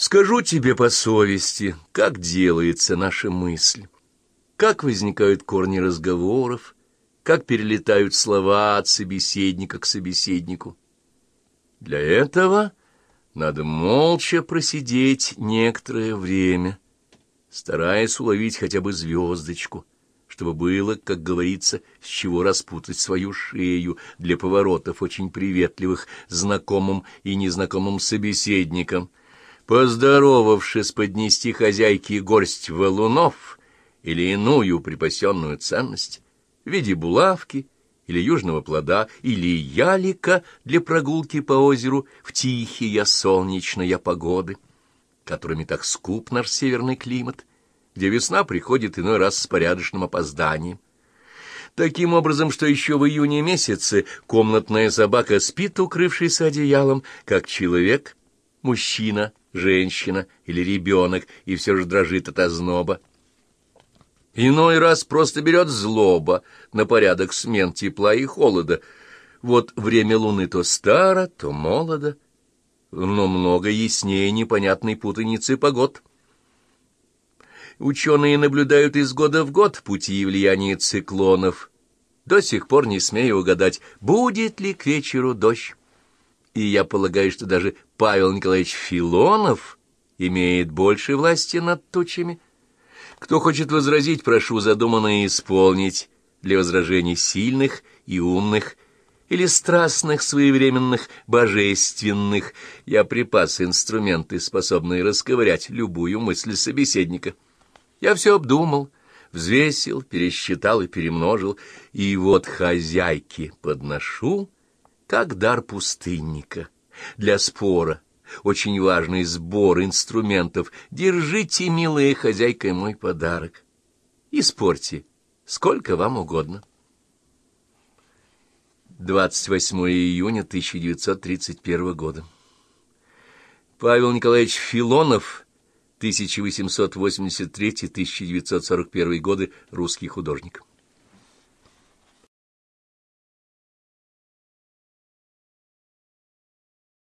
Скажу тебе по совести, как делается наша мысль, как возникают корни разговоров, как перелетают слова от собеседника к собеседнику. Для этого надо молча просидеть некоторое время, стараясь уловить хотя бы звездочку, чтобы было, как говорится, с чего распутать свою шею для поворотов очень приветливых знакомым и незнакомым собеседникам, поздоровавшись поднести хозяйке горсть валунов или иную припасенную ценность в виде булавки или южного плода, или ялика для прогулки по озеру в тихие солнечные погоды, которыми так скуп наш северный климат, где весна приходит иной раз с порядочным опозданием. Таким образом, что еще в июне месяце комнатная собака спит, укрывшись одеялом, как человек, мужчина, женщина или ребенок, и все же дрожит от озноба. Иной раз просто берет злоба на порядок смен тепла и холода. Вот время луны то старо, то молодо, но много яснее непонятной путаницы погод. Ученые наблюдают из года в год пути и влияния циклонов. До сих пор не смею угадать, будет ли к вечеру дождь. И я полагаю, что даже Павел Николаевич Филонов имеет больше власти над тучами. Кто хочет возразить, прошу задуманное исполнить для возражений сильных и умных, или страстных, своевременных, божественных. Я припас инструменты, способные расковырять любую мысль собеседника. Я все обдумал, взвесил, пересчитал и перемножил, и вот хозяйки подношу, как дар пустынника, для спора. Очень важный сбор инструментов. Держите, милая хозяйка, мой подарок. И спорьте, сколько вам угодно. 28 июня 1931 года. Павел Николаевич Филонов 1883-1941 годы, русский художник.